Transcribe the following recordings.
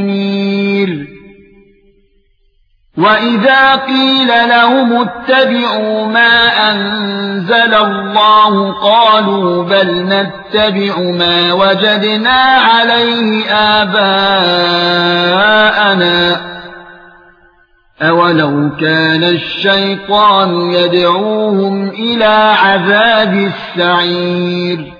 منير وإذا قيل لهم اتبعوا ما أنزل الله قالوا بل نتبع ما وجدنا عليه آباءنا. أولو كان الشيطان يدعوهم إلى عذاب السعير.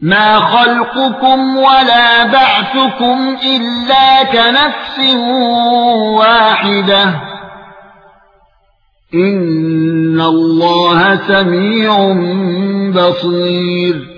ما خلقكم ولا بعثكم الا كنفس واحدة ان الله سميع بصير